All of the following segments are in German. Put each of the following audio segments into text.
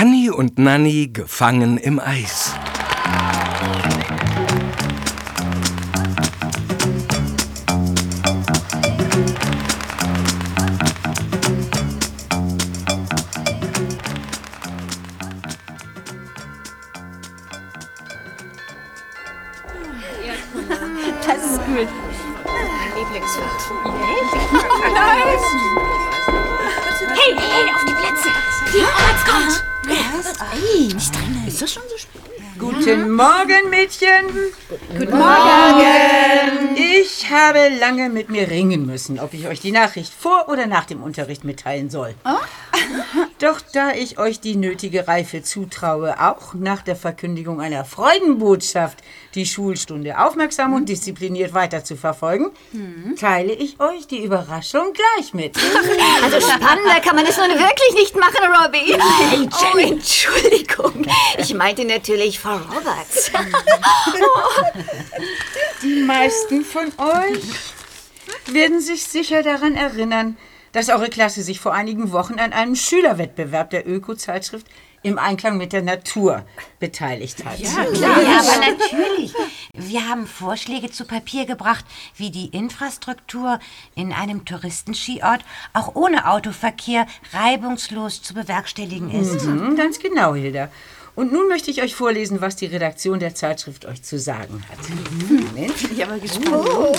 Hanni und Nanni gefangen im Eis. Das ist gut. Mein Lieblingsfach. Hey, hey, auf die Plätze! Die Roberts kommt! Ey, nicht drin. Ist das schon so spät? Guten Morgen, Mädchen. Guten Morgen. Ich habe lange mit mir ringen müssen, ob ich euch die Nachricht vor oder nach dem Unterricht mitteilen soll. Doch da ich euch die nötige Reife zutraue, auch nach der Verkündigung einer Freudenbotschaft die Schulstunde aufmerksam und diszipliniert weiter zu verfolgen, teile ich euch die Überraschung gleich mit. Also spannender kann man es nun wirklich nicht machen, Robbie. Hey, Oh. Entschuldigung. Ich meinte natürlich Frau Roberts. Die meisten von euch werden sich sicher daran erinnern, dass eure Klasse sich vor einigen Wochen an einem Schülerwettbewerb der Öko-Zeitschrift im Einklang mit der Natur beteiligt hat. Ja, aber natürlich. Wir haben Vorschläge zu Papier gebracht, wie die Infrastruktur in einem Touristenskiort auch ohne Autoverkehr reibungslos zu bewerkstelligen ist. Mhm, ganz genau, Hilda. Und nun möchte ich euch vorlesen, was die Redaktion der Zeitschrift euch zu sagen hat. Moment. Ich bin gespannt. Oh,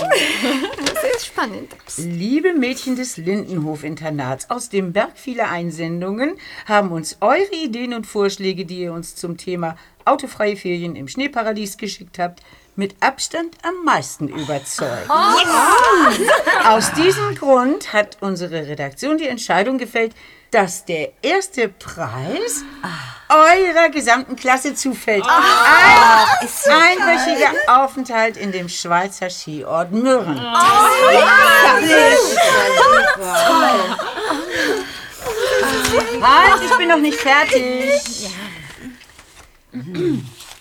das ist spannend. Liebe Mädchen des Lindenhof-Internats, aus dem Berg vieler Einsendungen haben uns eure Ideen und Vorschläge, die ihr uns zum Thema autofreie Ferien im Schneeparadies geschickt habt, mit Abstand am meisten überzeugt. Aus diesem Grund hat unsere Redaktion die Entscheidung gefällt, dass der erste Preis eurer gesamten Klasse zufällt. Ein einwöchiger Aufenthalt in dem Schweizer Skiort Mürren. Halt, ich bin noch nicht fertig.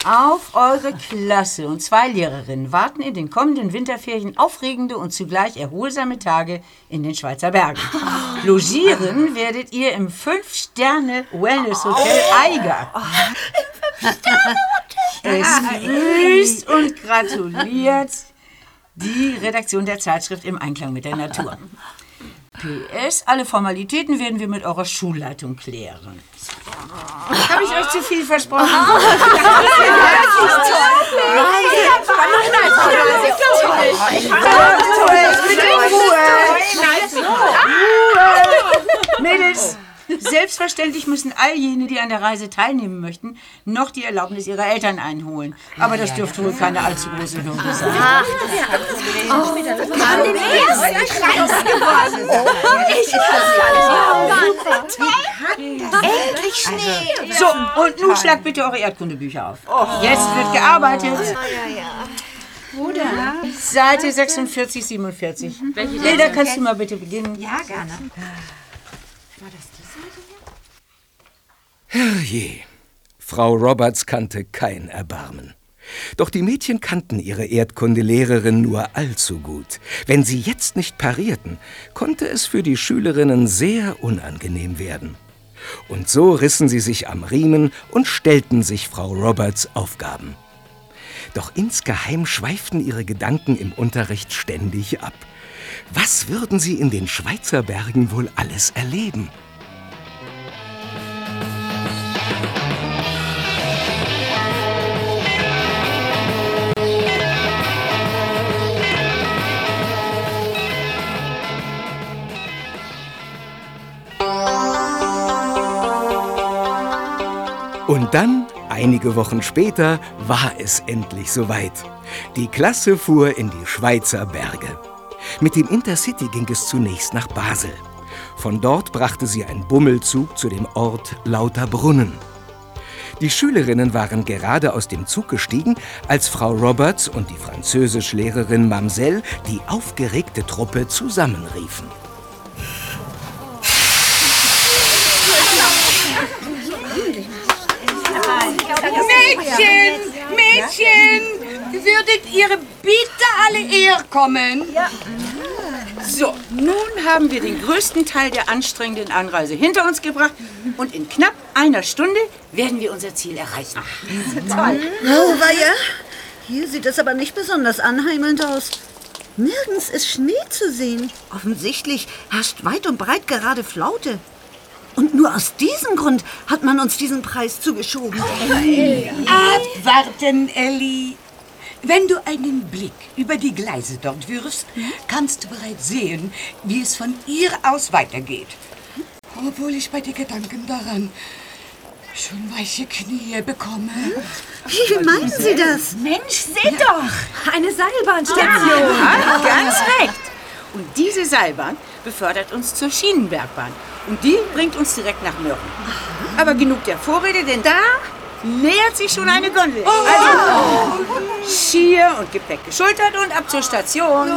Auf eure Klasse und zwei Lehrerinnen warten in den kommenden Winterferien aufregende und zugleich erholsame Tage in den Schweizer Bergen. Logieren werdet ihr im Fünf-Sterne-Wellness-Hotel Eiger. Es grüßt und gratuliert die Redaktion der Zeitschrift im Einklang mit der Natur. PS, alle Formalitäten werden wir mit eurer Schulleitung klären. Habe ich euch zu viel versprochen? Mädels, selbstverständlich müssen all jene, die an der Reise teilnehmen möchten, noch die Erlaubnis ihrer Eltern einholen. Aber das dürfte wohl keine allzu große Hürde sein. Endlich Schnee. So, und nun schlagt bitte eure Erdkundebücher auf. Jetzt wird gearbeitet. Wo denn? Seite 46, 47. Hilda, kannst du mal bitte beginnen? Ja, gerne. Herrje, Frau Roberts kannte kein Erbarmen. Doch die Mädchen kannten ihre Erdkundelehrerin nur allzu gut. Wenn sie jetzt nicht parierten, konnte es für die Schülerinnen sehr unangenehm werden. Und so rissen sie sich am Riemen und stellten sich Frau Roberts Aufgaben. Doch insgeheim schweiften ihre Gedanken im Unterricht ständig ab. Was würden sie in den Schweizer Bergen wohl alles erleben? Und dann, einige Wochen später, war es endlich soweit. Die Klasse fuhr in die Schweizer Berge. Mit dem Intercity ging es zunächst nach Basel. Von dort brachte sie ein Bummelzug zu dem Ort Lauterbrunnen. Die Schülerinnen waren gerade aus dem Zug gestiegen, als Frau Roberts und die Französischlehrerin Mamsell die aufgeregte Truppe zusammenriefen. Mädchen, Mädchen, würdet ihr bitte alle herkommen? Ja. So, nun haben wir den größten Teil der anstrengenden Anreise hinter uns gebracht und in knapp einer Stunde werden wir unser Ziel erreichen. Oh, weia. Hier sieht es aber nicht besonders anheimelnd aus. Nirgends ist Schnee zu sehen. Offensichtlich herrscht weit und breit gerade Flaute. Und nur aus diesem Grund hat man uns diesen Preis zugeschoben. Abwarten, Ellie. Wenn du einen Blick über die Gleise dort wirfst, kannst du bereits sehen, wie es von ihr aus weitergeht. Obwohl ich bei den Gedanken daran schon weiche Knie bekomme. Wie meinen Sie das? Mensch, seht doch! Eine Seilbahnstation. Ja, ganz recht. Und diese Seilbahn befördert uns zur Schienenbergbahn. Und die bringt uns direkt nach Mürren. Aber genug der Vorrede, denn da nähert sich schon eine Gondel. Also, Skier und Gepäck geschultert und ab zur Station.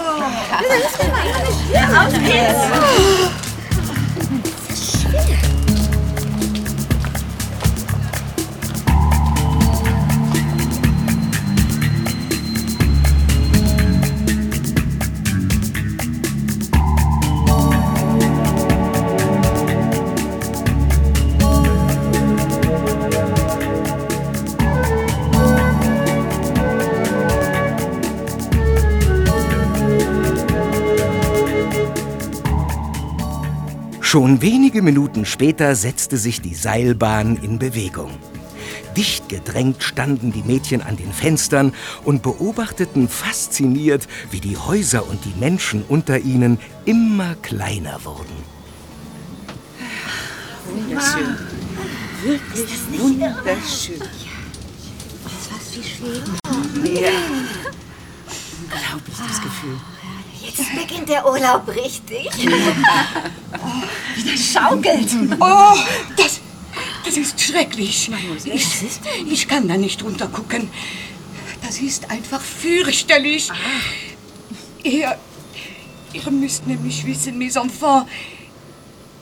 Schon wenige Minuten später setzte sich die Seilbahn in Bewegung. Dicht gedrängt standen die Mädchen an den Fenstern und beobachteten fasziniert, wie die Häuser und die Menschen unter ihnen immer kleiner wurden. Wunderschön. Wirklich wunderschön. Was wie schön. Ja. Unglaublich, das Gefühl. Jetzt beginnt der Urlaub richtig. Schaukelt! Oh, das, das ist schrecklich. Ich, ich kann da nicht runter gucken. Das ist einfach fürchterlich. Ihr, ihr müsst nämlich wissen, mes enfants,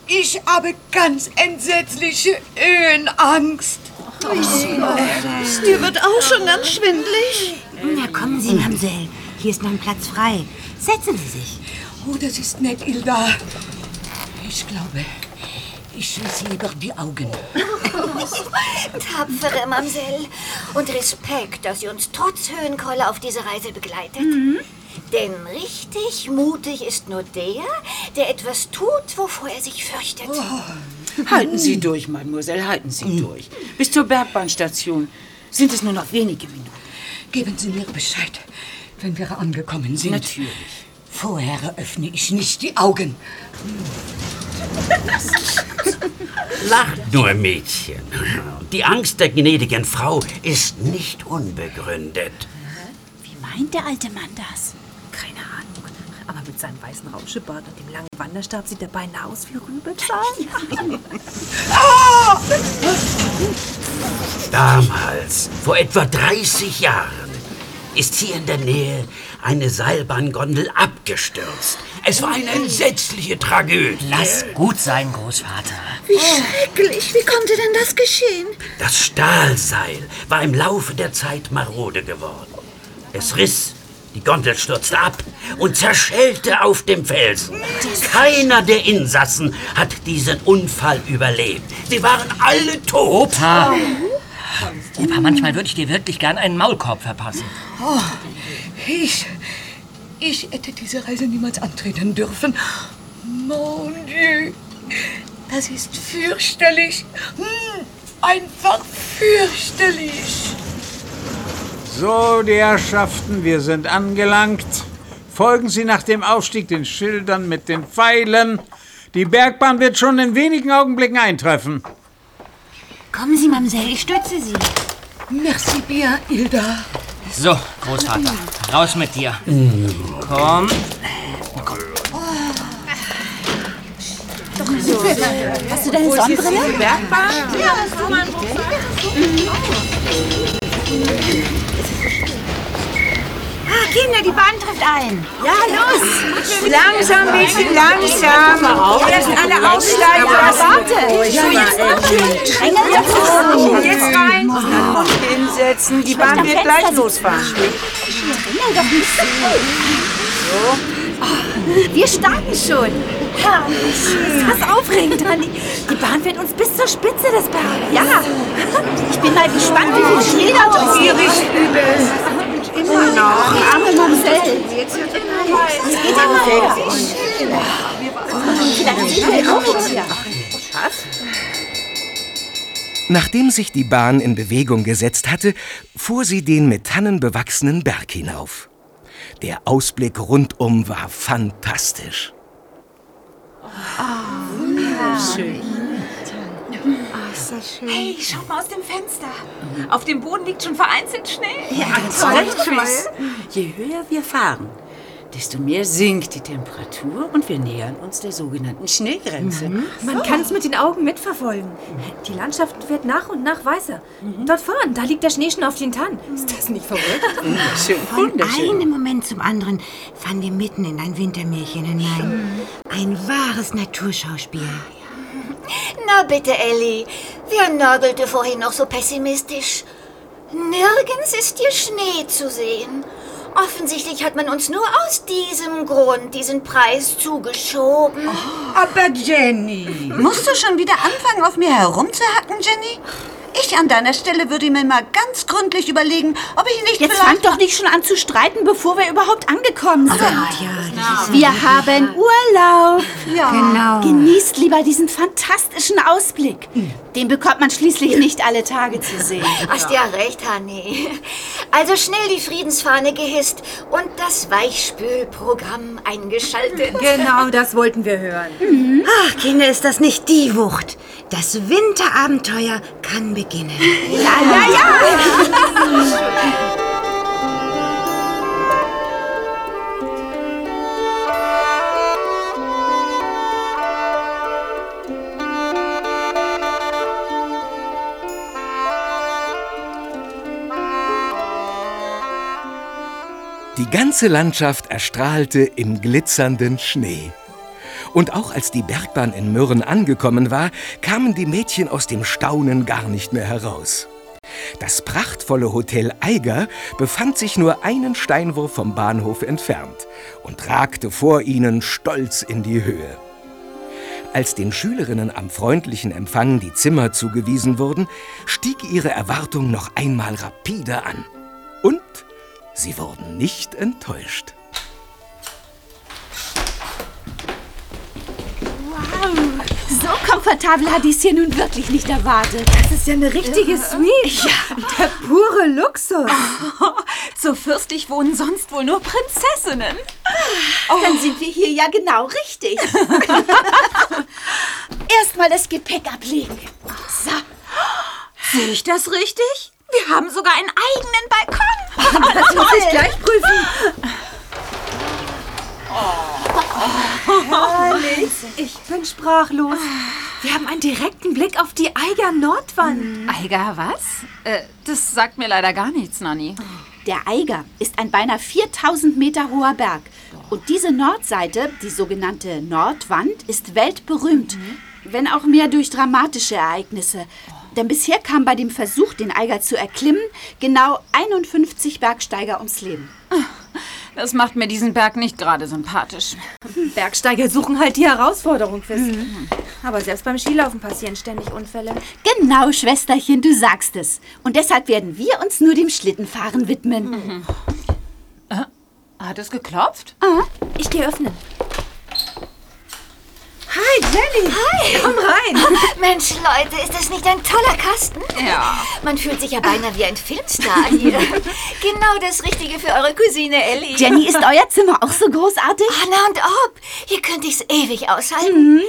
ich habe ganz entsetzliche Höhenangst. Dir wird auch schon ganz schwindlig. Na kommen Sie, Mamsell. Hier ist noch ein Platz frei. Setzen Sie sich. Oh, das ist nett, Ilda. Ich glaube, ich schließe lieber die Augen. Tapfere Mamsell. Und Respekt, dass Sie uns trotz Höhenkolle auf diese Reise begleitet. Denn richtig mutig ist nur der, der etwas tut, wovor er sich fürchtet. Halten Sie durch, Mademoiselle, halten Sie durch. Bis zur Bergbahnstation sind es nur noch wenige Minuten. Geben Sie mir Bescheid, wenn wir angekommen sind. Natürlich. Vorher öffne ich nicht die Augen. Lacht nur, Mädchen. Die Angst der gnädigen Frau ist nicht unbegründet. Wie meint der alte Mann das? Keine Ahnung. Aber mit seinem weißen Rauschebart und dem langen Wanderstab sieht er beinahe aus wie Rübezahl. Damals, vor etwa 30 Jahren, ist hier in der Nähe eine Seilbahngondel abgestürzt. Es war eine entsetzliche Tragödie. Lass gut sein, Großvater. Wie schrecklich. Wie konnte denn das geschehen? Das Stahlseil war im Laufe der Zeit marode geworden. Es riss, die Gondel stürzte ab und zerschellte auf dem Felsen. Keiner der Insassen hat diesen Unfall überlebt. Sie waren alle tot. Opa. Opa, manchmal würde ich dir wirklich gern einen Maulkorb verpassen. Ich, ich hätte diese Reise niemals antreten dürfen. Mon Dieu, das ist fürchterlich. Hm, einfach fürchterlich. So, die Herrschaften, wir sind angelangt. Folgen Sie nach dem Aufstieg den Schildern mit den Pfeilen. Die Bergbahn wird schon in wenigen Augenblicken eintreffen. Kommen Sie, Mamsell, ich stütze Sie. Merci bien, Ilda. So, Großvater, raus mit dir. Komm. Hast du deine Sonnenbrille? Bergbahn? Ah, Kinder, die Bahn trifft ein. Ja, los! Langsam, Mädchen, langsam. Erst alle aussteigen. Ja, jetzt Drängeln Jetzt rein und hinsetzen. Die Bahn wird gleich losfahren. so. Wir starten schon. Herrlich. Das ist aufregend, Anni. Die Bahn wird uns bis zur Spitze des Berges. Ja. Ich bin mal gespannt, wie viel Schnee da drauf Mir riecht übel. Immer noch. Arme Mamsell. Jetzt wird immer heiß. Es geht immer weiter. Vielleicht sind wir auch schon wieder. Nachdem sich die Bahn in Bewegung gesetzt hatte, fuhr sie den mit Tannen bewachsenen Berg hinauf. Der Ausblick rundum war fantastisch. Schön. Hey, schau mal aus dem Fenster. Auf dem Boden liegt schon vereinzelt Schnee. Ja, ganz recht, Chris. Je höher wir fahren, desto mehr sinkt die Temperatur und wir nähern uns der sogenannten Schneegrenze. Man kann es mit den Augen mitverfolgen. Die Landschaft wird nach und nach weißer. Dort vorn, da liegt der Schnee schon auf den Tannen. Ist das nicht verrückt? Wunderschön, Von wunderschön. einem Moment zum anderen fahren wir mitten in ein Wintermärchen hinein. Ein wahres Naturschauspiel. Na bitte, Ellie. Wer nörgelte vorhin noch so pessimistisch? Nirgends ist hier Schnee zu sehen. Offensichtlich hat man uns nur aus diesem Grund diesen Preis zugeschoben. Aber Jenny. Musst du schon wieder anfangen, auf mir herumzuhacken, Jenny? Ich an deiner Stelle würde mir mal ganz gründlich überlegen, ob ich nicht Jetzt vielleicht... fangt doch nicht schon an zu streiten, bevor wir überhaupt angekommen sind. Ja, Wir haben Urlaub. Ja. genau. Genießt lieber diesen fantastischen Ausblick. Den bekommt man schließlich nicht alle Tage zu sehen. Hast ja recht, Honey. Also schnell die Friedensfahne gehisst und das Weichspülprogramm eingeschaltet. Genau, das wollten wir hören. Ach, Kinder, ist das nicht die Wucht? Das Winterabenteuer kann beginnen. Ja, ja, ja. Die ganze Landschaft erstrahlte im glitzernden Schnee. Und auch als die Bergbahn in Mürren angekommen war, kamen die Mädchen aus dem Staunen gar nicht mehr heraus. Das prachtvolle Hotel Eiger befand sich nur einen Steinwurf vom Bahnhof entfernt und ragte vor ihnen stolz in die Höhe. Als den Schülerinnen am freundlichen Empfang die Zimmer zugewiesen wurden, stieg ihre Erwartung noch einmal rapide an. Und sie wurden nicht enttäuscht. So komfortabel hatte ich es hier nun wirklich nicht erwartet. Das ist ja eine richtige Suite. Ja. Der pure Luxus. So fürstlich wohnen sonst wohl nur Prinzessinnen. Dann sind wir hier ja genau richtig. Erstmal das Gepäck ablegen. So. Sehe ich das richtig? Wir haben sogar einen eigenen Balkon. Das muss ich gleich prüfen. Herrlich. Ich bin sprachlos. Wir haben einen direkten Blick auf die Eiger Nordwand. Eiger was? Äh, das sagt mir leider gar nichts, Nanni. Der Eiger ist ein beinahe 4000 Meter hoher Berg. Und diese Nordseite, die sogenannte Nordwand, ist weltberühmt. Wenn auch mehr durch dramatische Ereignisse. Denn bisher kam bei dem Versuch, den Eiger zu erklimmen, genau 51 Bergsteiger ums Leben. Das macht mir diesen Berg nicht gerade sympathisch. Bergsteiger suchen halt die Herausforderung, Chris. Aber selbst beim Skilaufen passieren ständig Unfälle. Genau, Schwesterchen, du sagst es. Und deshalb werden wir uns nur dem Schlittenfahren widmen. Hat es geklopft? Ah, ich gehe öffnen. Hi, Jenny. Hi. Komm rein. Mensch, Leute, ist das nicht ein toller Kasten? Ja. Man fühlt sich ja beinahe wie ein Filmstar hier. genau das Richtige für eure Cousine Ellie. Jenny, ist euer Zimmer auch so großartig? Anna und ob. Hier könnte ich's ewig aushalten. Mhm.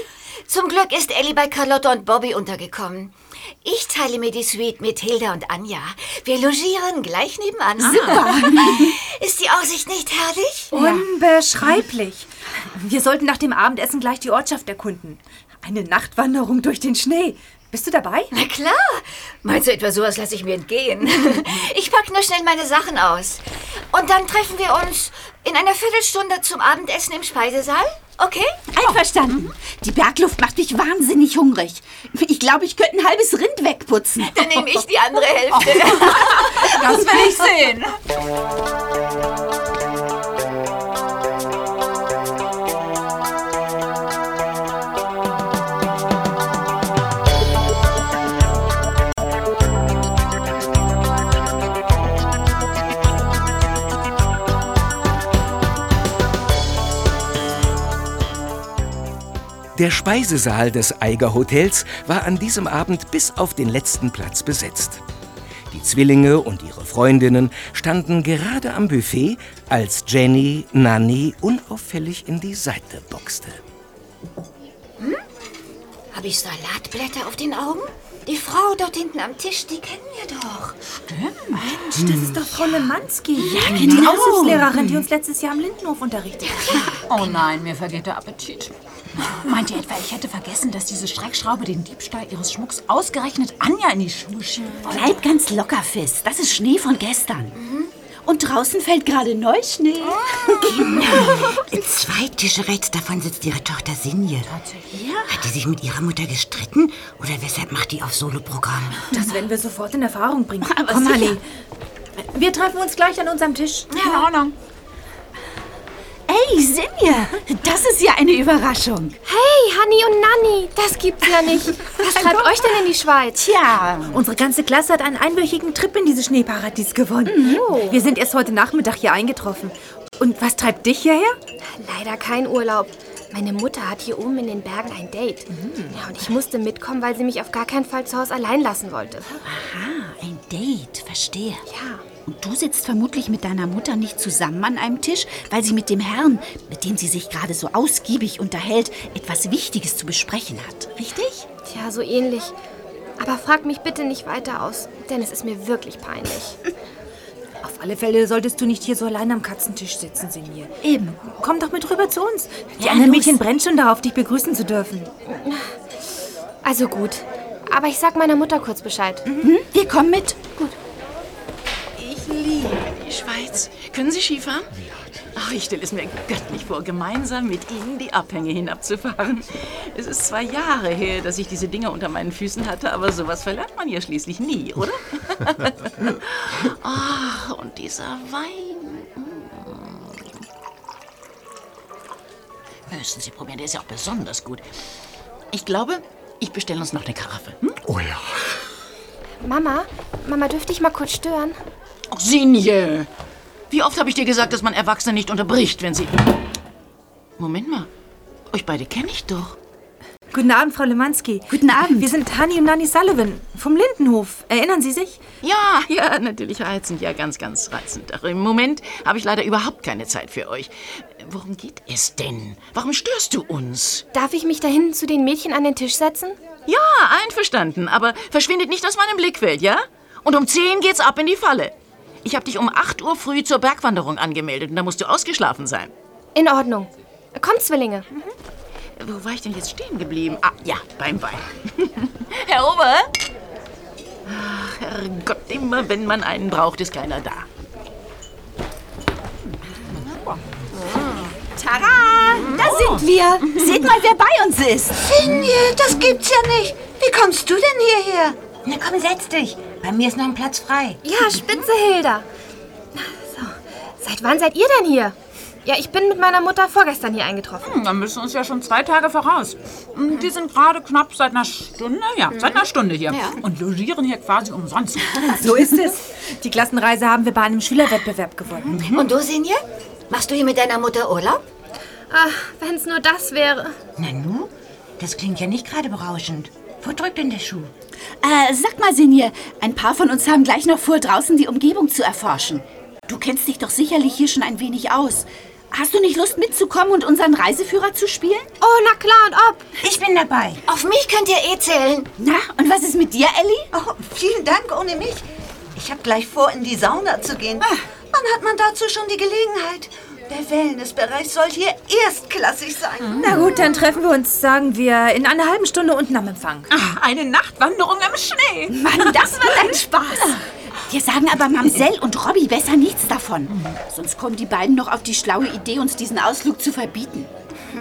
Zum Glück ist Ellie bei Carlotta und Bobby untergekommen. Ich teile mir die Suite mit Hilda und Anja. Wir logieren gleich nebenan. Super. Ist die Aussicht nicht herrlich? Unbeschreiblich. Wir sollten nach dem Abendessen gleich die Ortschaft erkunden. Eine Nachtwanderung durch den Schnee. Bist du dabei? Na klar. Meinst du etwa sowas lasse ich mir entgehen? Ich pack nur schnell meine Sachen aus. Und dann treffen wir uns in einer Viertelstunde zum Abendessen im Speisesaal. Okay? Einverstanden. Die Bergluft macht mich wahnsinnig hungrig. Ich glaube, ich könnte ein halbes Rind wegputzen. Dann nehme ich die andere Hälfte. Das will ich sehen. Der Speisesaal des Eiger Hotels war an diesem Abend bis auf den letzten Platz besetzt. Die Zwillinge und ihre Freundinnen standen gerade am Buffet, als Jenny Nanny unauffällig in die Seite boxte. Hm? Habe ich Salatblätter auf den Augen? Die Frau dort hinten am Tisch, die kennen wir doch. Stimmt. Mensch, das ist doch Frau Lemanski. Ja, Die genau. Aushilfslehrerin, die uns letztes Jahr am Lindenhof unterrichtet hat. Oh nein, mir vergeht der Appetit. Meint ihr etwa, ich hätte vergessen, dass diese Streckschraube den Diebstahl ihres Schmucks ausgerechnet Anja in die Schuhe schiebt? Bleib ganz locker, Fist. Das ist Schnee von gestern. Und draußen fällt gerade Neuschnee. Zwei Tische rechts davon sitzt ihre Tochter Sinje. Hat die sich mit ihrer Mutter gestritten? Oder weshalb macht die auf Soloprogramm? Das werden wir sofort in Erfahrung bringen. Aber Komm. Hanni. Wir treffen uns gleich an unserem Tisch. In Ordnung. Ey, Sinje, das ist ja eine Überraschung. Hey, Hanni und Nanni, das gibt's ja nicht. Was treibt euch denn in die Schweiz? Tja, unsere ganze Klasse hat einen einwöchigen Trip in dieses Schneeparadies gewonnen. Wir sind erst heute Nachmittag hier eingetroffen. Und was treibt dich hierher? Leider kein Urlaub. Meine Mutter hat hier oben in den Bergen ein Date. Ja, und ich musste mitkommen, weil sie mich auf gar keinen Fall zu Hause allein lassen wollte. Aha, ein Date, verstehe. Ja. Und du sitzt vermutlich mit deiner Mutter nicht zusammen an einem Tisch, weil sie mit dem Herrn, mit dem sie sich gerade so ausgiebig unterhält, etwas Wichtiges zu besprechen hat. Richtig? Tja, so ähnlich. Aber frag mich bitte nicht weiter aus, denn es ist mir wirklich peinlich. Auf alle Fälle solltest du nicht hier so allein am Katzentisch sitzen, Sinje. Eben. Komm doch mit rüber zu uns. Die Ja, anderen los. Mädchen brennen schon darauf, dich begrüßen zu dürfen. Also gut. Aber ich sag meiner Mutter kurz Bescheid. Mhm. Wir kommen mit. Gut. Die Schweiz. Können Sie Skifahren? Ach, ich stelle es mir göttlich vor, gemeinsam mit Ihnen die Abhänge hinabzufahren. Es ist zwar Jahre her, dass ich diese Dinger unter meinen Füßen hatte, aber sowas verlernt man ja schließlich nie, oder? Ach, und dieser Wein. Müssen Sie probieren, der ist ja auch besonders gut. Ich glaube, ich bestelle uns noch eine Karaffe. Hm? Oh ja. Mama, Mama, dürfte ich mal kurz stören? Ach, Sinje! Wie oft habe ich dir gesagt, dass man Erwachsene nicht unterbricht, wenn sie... Moment mal. Euch beide kenne ich doch. Guten Abend, Frau Lemanski. Guten Abend. Wir sind Hanni und Nanni Sullivan vom Lindenhof. Erinnern Sie sich? Ja, ja, natürlich reizend. Ja, ganz, ganz reizend. Ach, im Moment habe ich leider überhaupt keine Zeit für euch. Worum geht es denn? Warum störst du uns? Darf ich mich da hinten zu den Mädchen an den Tisch setzen? Ja, einverstanden. Aber verschwindet nicht aus meinem Blickfeld, ja? Und um 10 geht's ab in die Falle. Ich habe dich um 8 Uhr früh zur Bergwanderung angemeldet und da musst du ausgeschlafen sein. In Ordnung. Kommt, Zwillinge. Wo war ich denn jetzt stehen geblieben? Ah, ja, beim Wein. Herr Ober? Ach, Herrgott, immer wenn man einen braucht, ist keiner da. Tara, da sind wir. Seht mal, wer bei uns ist. Finje, das gibt's ja nicht. Wie kommst du denn hierher? Na komm, setz dich. Bei mir ist noch ein Platz frei. Ja, Spitze Hilda. So, seit wann seid ihr denn hier? Ja, ich bin mit meiner Mutter vorgestern hier eingetroffen. Hm, dann müssen wir uns ja schon zwei Tage voraus. Hm, Die sind gerade knapp seit einer Stunde, ja, seit einer Stunde hier. Ja. Und logieren hier quasi umsonst. So ist es. Die Klassenreise haben wir bei einem Schülerwettbewerb gewonnen. Und du, Sinje? Machst du hier mit deiner Mutter Urlaub? Ach, wenn's nur das wäre. Nanu, das klingt ja nicht gerade berauschend. Wo drückt denn der Schuh? Äh, sag mal, Sinje, ein paar von uns haben gleich noch vor, draußen die Umgebung zu erforschen. Du kennst dich doch sicherlich hier schon ein wenig aus. Hast du nicht Lust mitzukommen und unseren Reiseführer zu spielen? Oh, na klar und ob. Ich bin dabei. Auf mich könnt ihr eh zählen. Na, und was ist mit dir, Ellie? Oh, vielen Dank ohne mich. Ich habe gleich vor, in die Sauna zu gehen. Wann hat man dazu schon die Gelegenheit? Der Wellnessbereich soll hier erstklassig sein. Na gut, dann treffen wir uns, sagen wir, in einer halben Stunde unten am Empfang. Ah, eine Nachtwanderung im Schnee. Mann, das wird ein Spaß. Wir sagen aber Mamsell und Robby besser nichts davon. Sonst kommen die beiden noch auf die schlaue Idee, uns diesen Ausflug zu verbieten.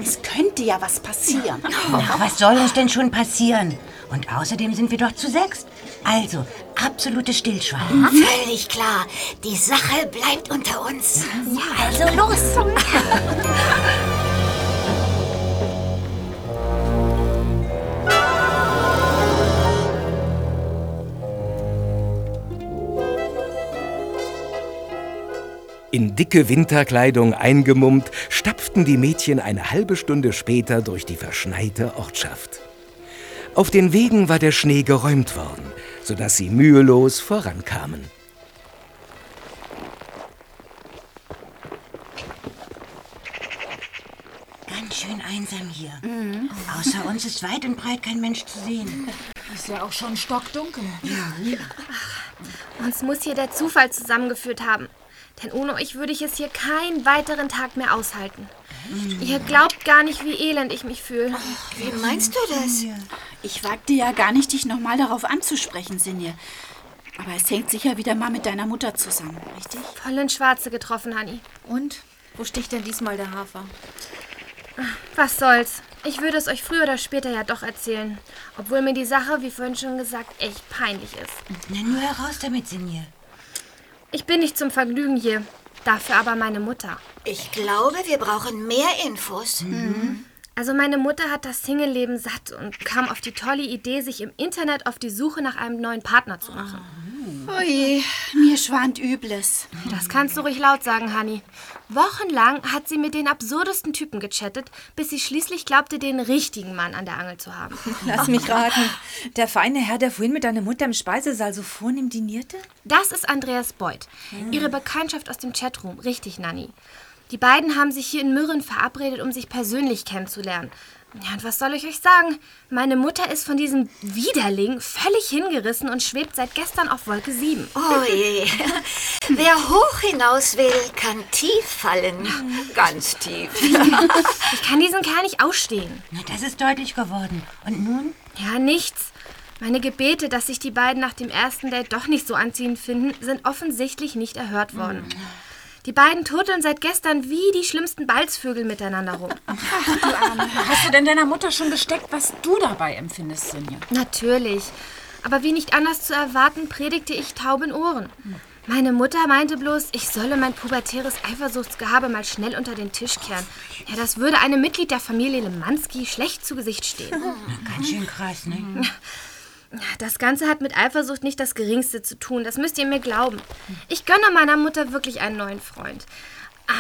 Es könnte ja was passieren. Ach, was soll uns denn schon passieren? Und außerdem sind wir doch zu sechst. Also, absolutes Stillschweigen. Völlig klar. Die Sache bleibt unter uns. Also los. In dicke Winterkleidung eingemummt, stapften die Mädchen eine halbe Stunde später durch die verschneite Ortschaft. Auf den Wegen war der Schnee geräumt worden, sodass sie mühelos vorankamen. Ganz schön einsam hier. Außer uns ist weit und breit kein Mensch zu sehen. Ist ja auch schon stockdunkel. Uns muss hier der Zufall zusammengeführt haben. Denn ohne euch würde ich es hier keinen weiteren Tag mehr aushalten. Ihr glaubt gar nicht, wie elend ich mich fühle. Wie meinst du das? Ich wagte ja gar nicht, dich nochmal darauf anzusprechen, Sinje. Aber es hängt sicher wieder mal mit deiner Mutter zusammen, richtig? Voll ins Schwarze getroffen, Hanni. Und? Wo sticht denn diesmal der Hafer? Was soll's? Ich würde es euch früher oder später ja doch erzählen. Obwohl mir die Sache, wie vorhin schon gesagt, echt peinlich ist. Na, nur heraus damit, Sinje. Ich bin nicht zum Vergnügen hier. Dafür aber meine Mutter. Ich glaube, wir brauchen mehr Infos. Also meine Mutter hat das Single-Leben satt und kam auf die tolle Idee, sich im Internet auf die Suche nach einem neuen Partner zu machen. Oje, mir schwant Übles. Das kannst du ruhig laut sagen, Hanni. Wochenlang hat sie mit den absurdesten Typen gechattet, bis sie schließlich glaubte, den richtigen Mann an der Angel zu haben. Lass mich raten. Der feine Herr, der vorhin mit deiner Mutter im Speisesaal so vornehm dinierte? Das ist Andreas Beuth. Ihre Bekanntschaft aus dem Chatroom. Richtig, Nanni. Die beiden haben sich hier in Mürren verabredet, um sich persönlich kennenzulernen. Ja, und was soll ich euch sagen? Meine Mutter ist von diesem Widerling völlig hingerissen und schwebt seit gestern auf Wolke 7. Oh je. Wer hoch hinaus will, kann tief fallen. Ganz tief. Ich kann diesen Kerl nicht ausstehen. Na, das ist deutlich geworden. Und nun? Ja, nichts. Meine Gebete, dass sich die beiden nach dem ersten Date doch nicht so anziehend finden, sind offensichtlich nicht erhört worden. Die beiden turteln seit gestern wie die schlimmsten Balzvögel miteinander rum. Hast du denn deiner Mutter schon gesteckt, was du dabei empfindest, Sinja? Natürlich. Aber wie nicht anders zu erwarten, predigte ich tauben Ohren. Meine Mutter meinte bloß, ich solle mein pubertäres Eifersuchtsgehabe mal schnell unter den Tisch kehren. Ja, das würde einem Mitglied der Familie Lemanski schlecht zu Gesicht stehen. Ganz schön krass, ne? Das Ganze hat mit Eifersucht nicht das Geringste zu tun, das müsst ihr mir glauben. Ich gönne meiner Mutter wirklich einen neuen Freund.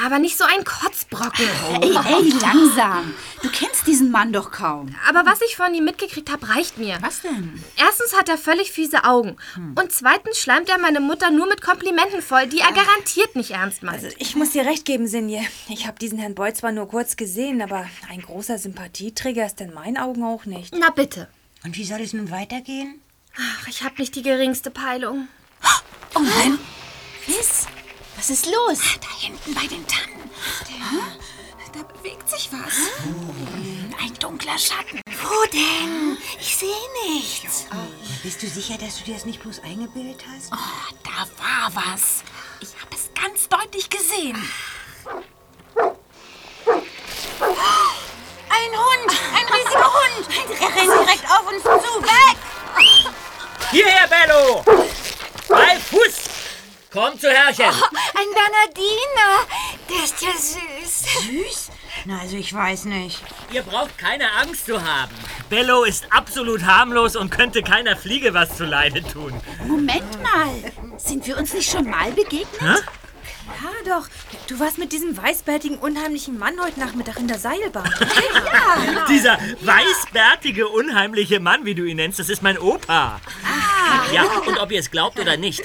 Aber nicht so einen Kotzbrocken. Ey, ey, langsam. Du kennst diesen Mann doch kaum. Aber was ich von ihm mitgekriegt habe, reicht mir. Was denn? Erstens hat er völlig fiese Augen. Und zweitens schleimt er meine Mutter nur mit Komplimenten voll, die er garantiert nicht ernst meint. Also ich muss dir recht geben, Sinje. Ich habe diesen Herrn Boy zwar nur kurz gesehen, aber ein großer Sympathieträger ist in meinen Augen auch nicht. Na bitte. Und wie soll es nun weitergehen? Ach, ich habe nicht die geringste Peilung. Oh nein. Was? Was ist los? Da hinten bei den Tannen. Da bewegt sich was. Ein dunkler Schatten. Wo denn? Ich sehe nichts. Bist du sicher, dass du dir das nicht bloß eingebildet hast? Oh, da war was. Ich habe es ganz deutlich gesehen. Ein Hund! Ein riesiger Hund! Er rennt direkt auf uns zu. Weg! Hierher, Bello! Bei Fuß! Komm zu Herrchen! Ein Bernardiner. Der ist ja süß. Süß? Na, also ich weiß nicht. Ihr braucht keine Angst zu haben. Bello ist absolut harmlos und könnte keiner Fliege was zu Leide tun. Moment mal. Sind wir uns nicht schon mal begegnet? Hä? Ja, doch. Du warst mit diesem weißbärtigen, unheimlichen Mann heute Nachmittag in der Seilbahn. Dieser weißbärtige, unheimliche Mann, wie du ihn nennst, das ist mein Opa. Ja, und ob ihr es glaubt oder nicht,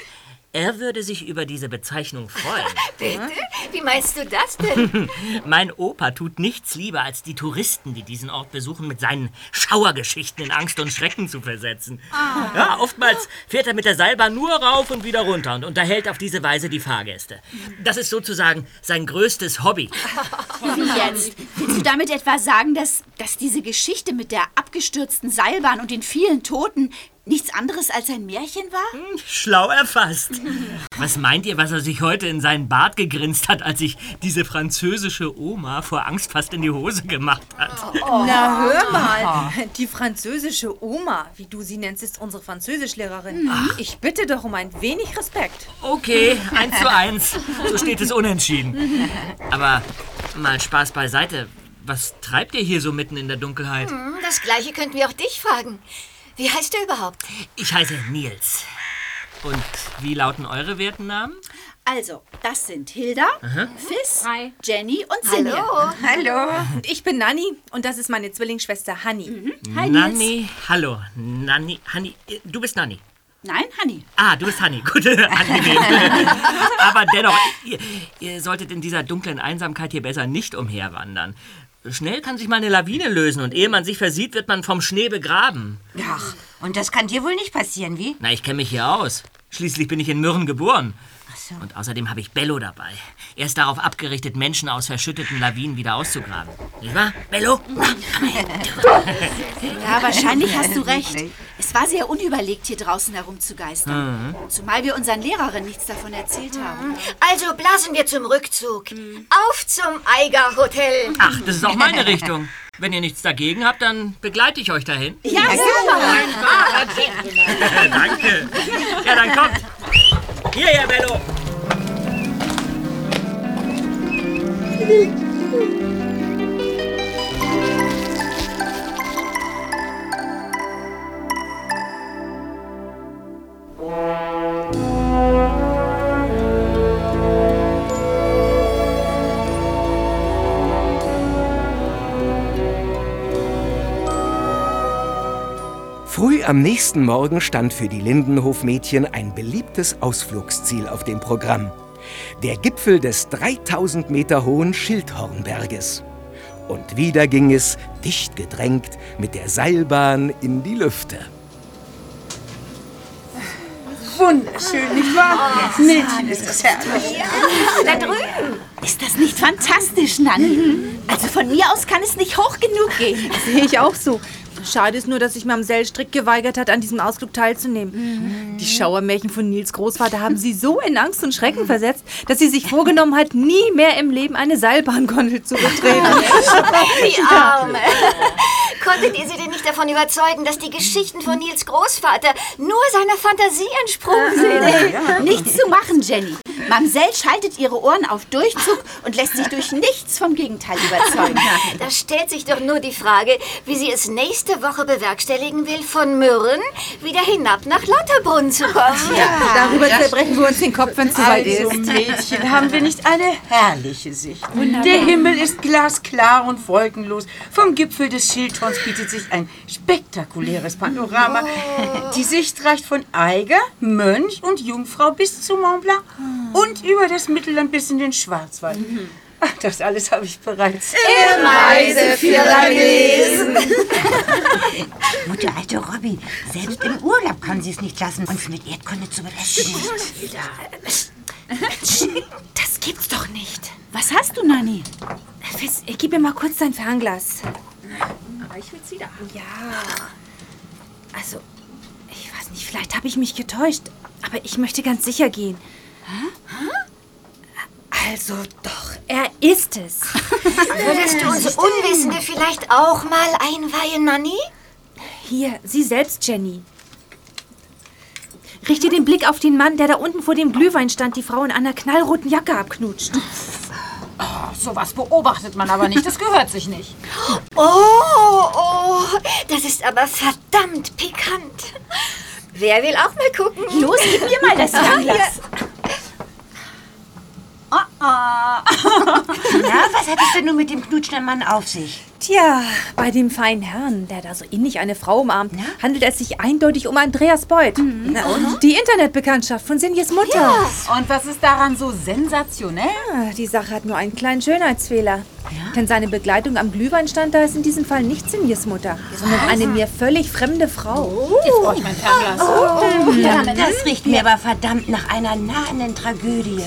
er würde sich über diese Bezeichnung freuen. Bitte? Wie meinst du das denn? Mein Opa tut nichts lieber, als die Touristen, die diesen Ort besuchen, mit seinen Schauergeschichten in Angst und Schrecken zu versetzen. Ja, oftmals fährt er mit der Seilbahn nur rauf und wieder runter und unterhält auf diese Weise die Fahrgäste. Das ist sozusagen sein größtes Hobby. Wie jetzt? Willst du damit etwa sagen, dass, dass diese Geschichte mit der abgestürzten Seilbahn und den vielen Toten nichts anderes als ein Märchen war? Schlau erfasst. Was meint ihr, was er sich heute in seinen Bart gegrinst hat, als sich diese französische Oma vor Angst fast in die Hose gemacht hat? Na, hör mal. Die französische Oma, wie du sie nennst, ist unsere Französischlehrerin. Ich bitte doch um ein wenig Respekt. Okay, eins zu eins. So steht es unentschieden. Aber mal Spaß beiseite. Was treibt ihr hier so mitten in der Dunkelheit? Hm, Das gleiche könnten wir auch dich fragen. Wie heißt du überhaupt? Ich heiße Nils. Und wie lauten eure werten Namen? Also, das sind Hilda, Aha. Fiss, Jenny und Sinja. Hallo. Und ich bin Nanni und das ist meine Zwillingsschwester Hanni. Hi, Nanni, hallo. Nanni, Hanni, du bist Nanni. Nein, Hanni. Ah, du bist Hanni. Gut, angenehm. Aber dennoch, ihr, ihr solltet in dieser dunklen Einsamkeit hier besser nicht umherwandern. Schnell kann sich mal eine Lawine lösen und ehe man sich versieht, wird man vom Schnee begraben. Ach, und das kann dir wohl nicht passieren, wie? Na, ich kenne mich hier aus. Schließlich bin ich in Mürren geboren. Und außerdem habe ich Bello dabei. Er ist darauf abgerichtet, Menschen aus verschütteten Lawinen wieder auszugraben. Nicht wahr, Bello? Ja, wahrscheinlich hast du recht. Es war sehr unüberlegt, hier draußen herumzugeistern. Mhm. Zumal wir unseren Lehrerinnen nichts davon erzählt haben. Also blasen wir zum Rückzug. Auf zum Eiger Hotel. Ach, das ist auch meine Richtung. Wenn ihr nichts dagegen habt, dann begleite ich euch dahin. Ja, super. Danke. Ja, dann kommt. Hierher, Bello. Früh am nächsten Morgen stand für die Lindenhofmädchen ein beliebtes Ausflugsziel auf dem Programm. Der Gipfel des 3000 Meter hohen Schildhornberges. Und wieder ging es, dicht gedrängt, mit der Seilbahn in die Lüfte. Wunderschön, nicht wahr? Mädchen, ist das herrlich. Da drüben. Ist das nicht fantastisch, Nanni? Also von mir aus kann es nicht hoch genug gehen. Sehe ich auch so. Schade ist nur, dass sich Mamsell strikt geweigert hat, an diesem Ausflug teilzunehmen. Die Schauermärchen von Nils Großvater haben sie so in Angst und Schrecken versetzt, dass sie sich vorgenommen hat, nie mehr im Leben eine Seilbahngondel zu betreten. Die Arme. Konntet ihr sie denn nicht davon überzeugen, dass die Geschichten von Nils Großvater nur seiner Fantasie entsprungen sind? Nichts zu machen, Jenny. Mamsell schaltet ihre Ohren auf Durchzug und lässt sich durch nichts vom Gegenteil überzeugen. Da stellt sich doch nur die Frage, wie sie es nächste Woche bewerkstelligen will, von Mürren wieder hinab nach Lauterbrunn zu kommen. Darüber zerbrechen wir uns den Kopf, wenn es soweit Also, ist. Mädchen, haben wir nicht eine herrliche Sicht? Wunderbar. Der Himmel ist glasklar und wolkenlos. Vom Gipfel des Schildhorns bietet sich ein spektakuläres Panorama. Die Sicht reicht von Eiger, Mönch und Jungfrau bis zu Mont Blanc und über das Mittelland bis in den Schwarzwald. Ach, das alles habe ich bereits Im Reiseführer gelesen. Gute alte Robby, selbst im Urlaub kann sie es nicht lassen, uns mit Erdkunde zu belästigen. Das gibt's doch nicht. Was hast du, Nanni? Fiss, gib mir mal kurz dein Fernglas. Aber ich will's wieder. Ja. Also, ich weiß nicht, vielleicht habe ich mich getäuscht, aber ich möchte ganz sicher gehen. Also doch, er ist es. Würdest du uns Unwissende vielleicht auch mal einweihen, Nanni? Hier, Sie selbst, Jenny. Richte den Blick auf den Mann, der da unten vor dem Glühwein stand, die Frau in einer knallroten Jacke abknutscht. Oh, sowas beobachtet man aber nicht. Das gehört sich nicht. Oh, oh, das ist aber verdammt pikant. Wer will auch mal gucken? Los, gib mir mal das Fernglas. Na, was hat es denn nun mit dem knutschenden Mann auf sich? Tja, bei dem feinen Herrn, der da so ähnlich eine Frau umarmt, handelt es sich eindeutig um Andreas Beuth. Na und? Die Internetbekanntschaft von Sinjes Mutter. Und was ist daran so sensationell? Ah, Die Sache hat nur einen kleinen Schönheitsfehler. Denn seine Begleitung am Glühweinstand, da ist in diesem Fall nicht Sinjes Mutter, sondern eine mir völlig fremde Frau. Jetzt brauche ich mein Fernglas. Ja, das riecht mir aber verdammt nach einer nahenden Tragödie.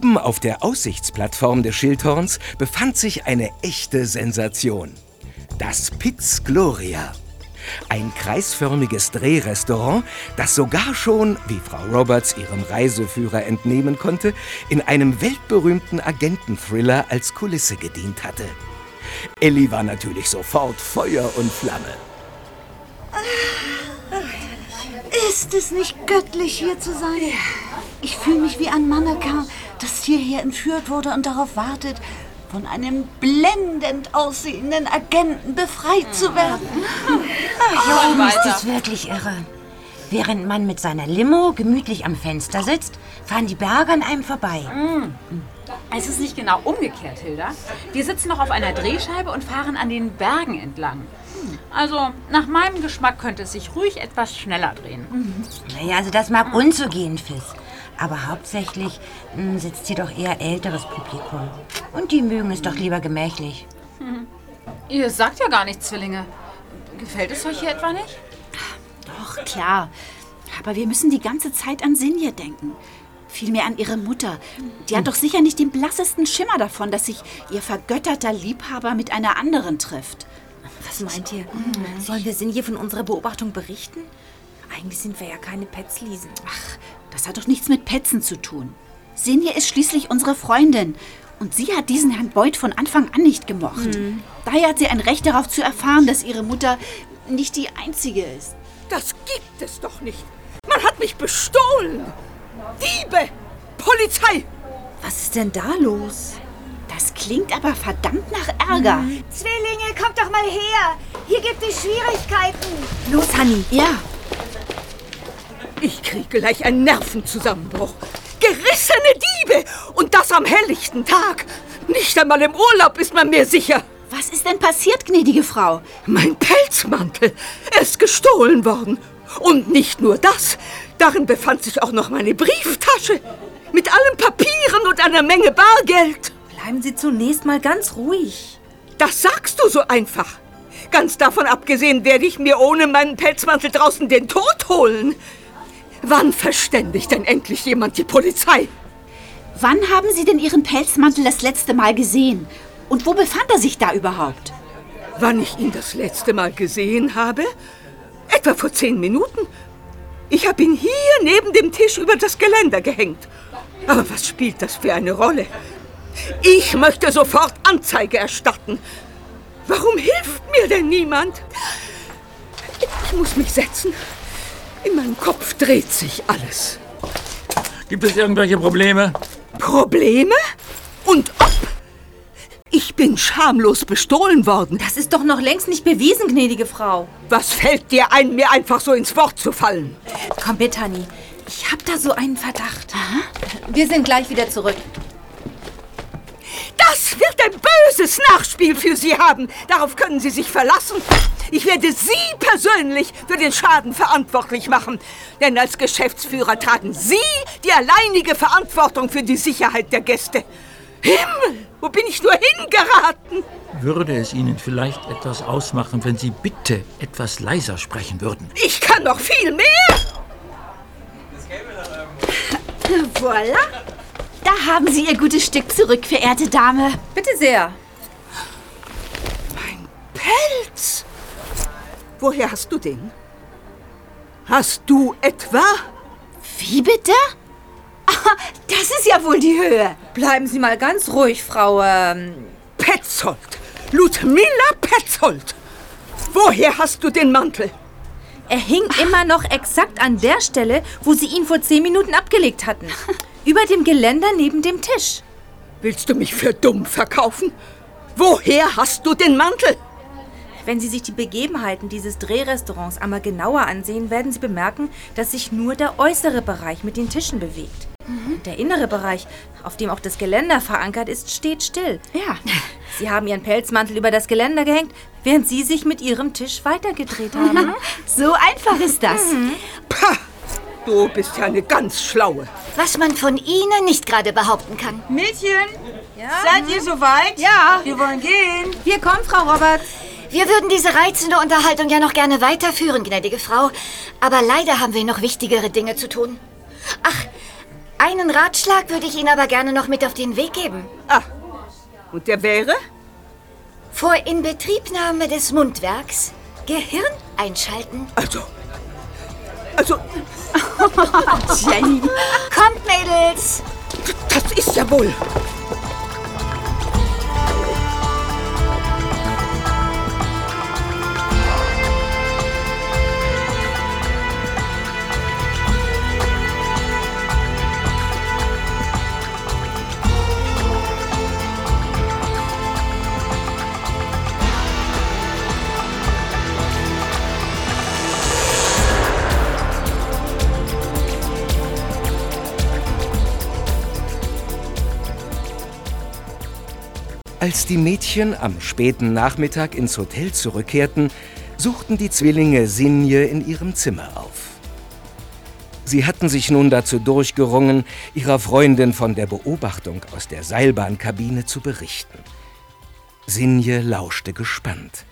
Oben auf der Aussichtsplattform des Schildhorns befand sich eine echte Sensation. Das Piz Gloria. Ein kreisförmiges Drehrestaurant, das sogar schon, wie Frau Roberts ihrem Reiseführer entnehmen konnte, in einem weltberühmten Agententhriller als Kulisse gedient hatte. Elli war natürlich sofort Feuer und Flamme. Ist es nicht göttlich, hier zu sein? Ich fühle mich wie ein Mannequin, das hierher entführt wurde und darauf wartet, von einem blendend aussehenden Agenten befreit zu werden. Hier oben ist es wirklich irre. Während man mit seiner Limo gemütlich am Fenster sitzt, fahren die Berge an einem vorbei. Es ist nicht genau umgekehrt, Hilda. Wir sitzen noch auf einer Drehscheibe und fahren an den Bergen entlang. Also, nach meinem Geschmack könnte es sich ruhig etwas schneller drehen. Naja, also das mag uns so gehen, Fiss. Aber hauptsächlich mh, sitzt hier doch eher älteres Publikum. Und die mögen es doch lieber gemächlich. Hm. Ihr sagt ja gar nichts, Zwillinge. Gefällt es euch hier etwa nicht? Doch, klar. Aber wir müssen die ganze Zeit an Sinje denken. Vielmehr an ihre Mutter. Die hat doch sicher nicht den blassesten Schimmer davon, dass sich ihr vergötterter Liebhaber mit einer anderen trifft. Was meint ihr? Sollen wir Sinje von unserer Beobachtung berichten? Eigentlich sind wir ja keine Petzliesen. Ach, das hat doch nichts mit Petzen zu tun. Sinje ist schließlich unsere Freundin. Und sie hat diesen Herrn Beuth von Anfang an nicht gemocht. Hm. Daher hat sie ein Recht darauf zu erfahren, dass ihre Mutter nicht die einzige ist. Das gibt es doch nicht. Man hat mich bestohlen. Diebe! Polizei! Was ist denn da los? Das klingt aber verdammt nach Ärger. Mhm. Zwillinge, kommt doch mal her. Hier gibt es Schwierigkeiten. Los, Hanni. Ja. Ich kriege gleich einen Nervenzusammenbruch. Gerissene Diebe! Und das am helllichten Tag. Nicht einmal im Urlaub ist man mir sicher. Was ist denn passiert, gnädige Frau? Mein Pelzmantel. Er ist gestohlen worden. Und nicht nur das. Darin befand sich auch noch meine Brieftasche. Mit allen Papieren und einer Menge Bargeld. Bleiben Sie zunächst mal ganz ruhig. Das sagst du so einfach. Ganz davon abgesehen werde ich mir ohne meinen Pelzmantel draußen den Tod holen. Wann verständigt denn endlich jemand die Polizei? Wann haben Sie denn Ihren Pelzmantel das letzte Mal gesehen? Und wo befand er sich da überhaupt? Wann ich ihn das letzte Mal gesehen habe? Etwa vor zehn Minuten. Ich habe ihn hier neben dem Tisch über das Geländer gehängt. Aber was spielt das für eine Rolle? Ich möchte sofort Anzeige erstatten. Warum hilft mir denn niemand? Ich muss mich setzen. In meinem Kopf dreht sich alles. Gibt es irgendwelche Probleme? Probleme? Und ob? Ich bin schamlos bestohlen worden. Das ist doch noch längst nicht bewiesen, gnädige Frau. Was fällt dir ein, mir einfach so ins Wort zu fallen? Komm mit, Hanni. Ich hab da so einen Verdacht. Wir sind gleich wieder zurück. Das wird ein böses Nachspiel für Sie haben. Darauf können Sie sich verlassen. Ich werde Sie persönlich für den Schaden verantwortlich machen. Denn als Geschäftsführer tragen Sie die alleinige Verantwortung für die Sicherheit der Gäste. Himmel, wo bin ich nur hingeraten? Würde es Ihnen vielleicht etwas ausmachen, wenn Sie bitte etwas leiser sprechen würden? Ich kann noch viel mehr. Voilà. Da haben Sie Ihr gutes Stück zurück, verehrte Dame. Bitte sehr. Pelz? Woher hast du den? Hast du etwa? Wie bitte? Ah, Das ist ja wohl die Höhe. Bleiben Sie mal ganz ruhig, Frau. Ähm, Petzold. Ludmilla Petzold. Woher hast du den Mantel? er hing immer noch exakt an der Stelle, wo Sie ihn vor zehn Minuten abgelegt hatten. Über dem Geländer neben dem Tisch. Willst du mich für dumm verkaufen? Woher hast du den Mantel? Wenn Sie sich die Begebenheiten dieses Drehrestaurants einmal genauer ansehen, werden Sie bemerken, dass sich nur der äußere Bereich mit den Tischen bewegt. Und Der innere Bereich, auf dem auch das Geländer verankert ist, steht still. Ja. Sie haben Ihren Pelzmantel über das Geländer gehängt, während Sie sich mit Ihrem Tisch weitergedreht haben. So einfach ist das. Pah, du bist ja eine ganz schlaue. Was man von Ihnen nicht gerade behaupten kann. Mädchen, seid ihr soweit? Ja. Wir wollen gehen. Wir kommen, Frau Roberts. Wir würden diese reizende Unterhaltung ja noch gerne weiterführen, gnädige Frau. Aber leider haben wir noch wichtigere Dinge zu tun. Ach, einen Ratschlag würde ich Ihnen aber gerne noch mit auf den Weg geben. Ah, und der wäre? Vor Inbetriebnahme des Mundwerks Gehirn einschalten. Also, also, Jenny. Kommt, Mädels! das ist ja wohl. Als die Mädchen am späten Nachmittag ins Hotel zurückkehrten, suchten die Zwillinge Sinje in ihrem Zimmer auf. Sie hatten sich nun dazu durchgerungen, ihrer Freundin von der Beobachtung aus der Seilbahnkabine zu berichten. Sinje lauschte gespannt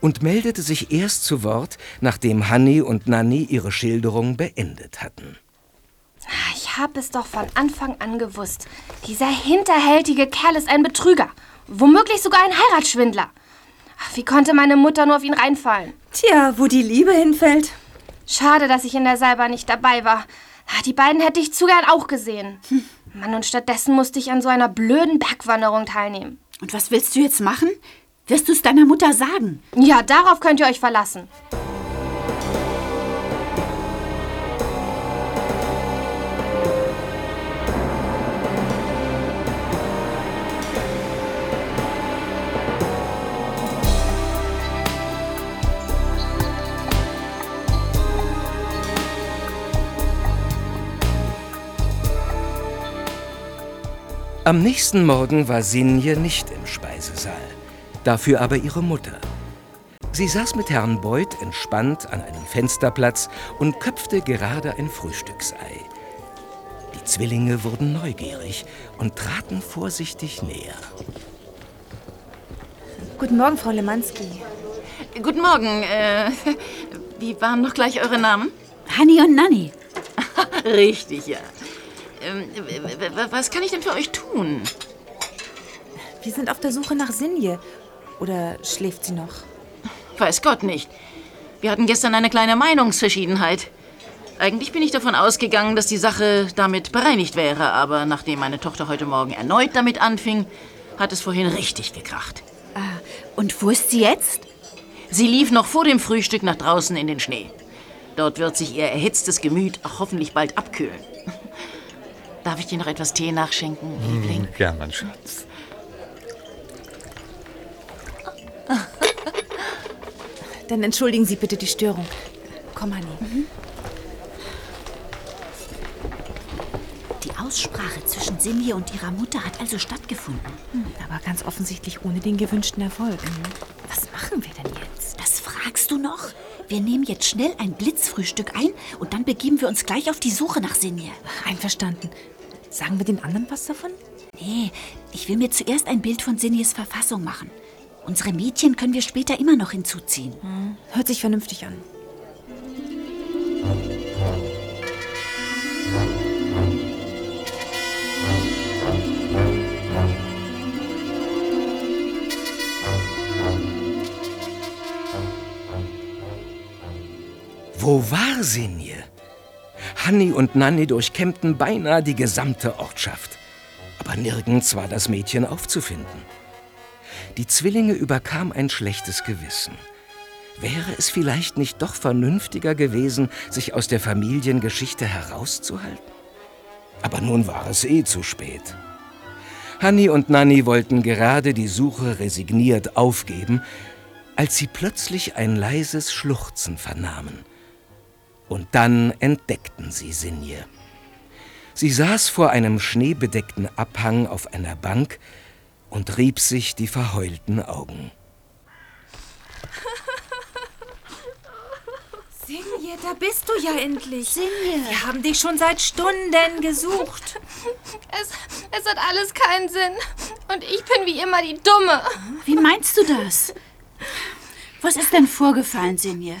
und meldete sich erst zu Wort, nachdem Hanni und Nanni ihre Schilderung beendet hatten. Ich habe es doch von Anfang an gewusst. Dieser hinterhältige Kerl ist ein Betrüger. Womöglich sogar ein Heiratsschwindler. Ach, Wie konnte meine Mutter nur auf ihn reinfallen? Tja, wo die Liebe hinfällt. Schade, dass ich in der Seilbahn nicht dabei war. Ah, Die beiden hätte ich zu gern auch gesehen. Mann, und stattdessen musste ich an so einer blöden Bergwanderung teilnehmen. Und was willst du jetzt machen? Wirst du es deiner Mutter sagen? Ja, darauf könnt ihr euch verlassen. Am nächsten Morgen war Sinje nicht im Speisesaal, dafür aber ihre Mutter. Sie saß mit Herrn Beuth entspannt an einem Fensterplatz und köpfte gerade ein Frühstücksei. Die Zwillinge wurden neugierig und traten vorsichtig näher. Guten Morgen, Frau Lemanski. Guten Morgen. Äh, wie waren noch gleich eure Namen? Hanni und Nanni. Richtig, ja. Ähm, was kann ich denn für euch tun? Wir sind auf der Suche nach Sinje. Oder schläft sie noch? Weiß Gott nicht. Wir hatten gestern eine kleine Meinungsverschiedenheit. Eigentlich bin ich davon ausgegangen, dass die Sache damit bereinigt wäre, aber nachdem meine Tochter heute Morgen erneut damit anfing, hat es vorhin richtig gekracht. Und wo ist sie jetzt? Sie lief noch vor dem Frühstück nach draußen in den Schnee. Dort wird sich ihr erhitztes Gemüt auch hoffentlich bald abkühlen. Darf ich dir noch etwas Tee nachschenken, Liebling? Ja, mein Schatz. Dann entschuldigen Sie bitte die Störung. Komm, Hanni. Die Aussprache zwischen Sinje und ihrer Mutter hat also stattgefunden. Hm, Aber ganz offensichtlich ohne den gewünschten Erfolg. Was machen wir denn jetzt? Das fragst du noch? Wir nehmen jetzt schnell ein Blitzfrühstück ein und dann begeben wir uns gleich auf die Suche nach Sinje. Einverstanden. Sagen wir den anderen was davon? Nee, ich will mir zuerst ein Bild von Sinjes Verfassung machen. Unsere Mädchen können wir später immer noch hinzuziehen. Hört sich vernünftig an. Wo war Sinje? Hanni und Nanni durchkämmten beinahe die gesamte Ortschaft. Aber nirgends war das Mädchen aufzufinden. Die Zwillinge überkam ein schlechtes Gewissen. Wäre es vielleicht nicht doch vernünftiger gewesen, sich aus der Familiengeschichte herauszuhalten? Aber nun war es eh zu spät. Hanni und Nanni wollten gerade die Suche resigniert aufgeben, als sie plötzlich ein leises Schluchzen vernahmen. Und dann entdeckten sie Sinje. Sie saß vor einem schneebedeckten Abhang auf einer Bank und rieb sich die verheulten Augen. Sinje, da bist du ja endlich. Sinje. Wir haben dich schon seit Stunden gesucht. Es, es hat alles keinen Sinn. Und ich bin wie immer die Dumme. Wie meinst du das? Was ist denn vorgefallen, Sinje?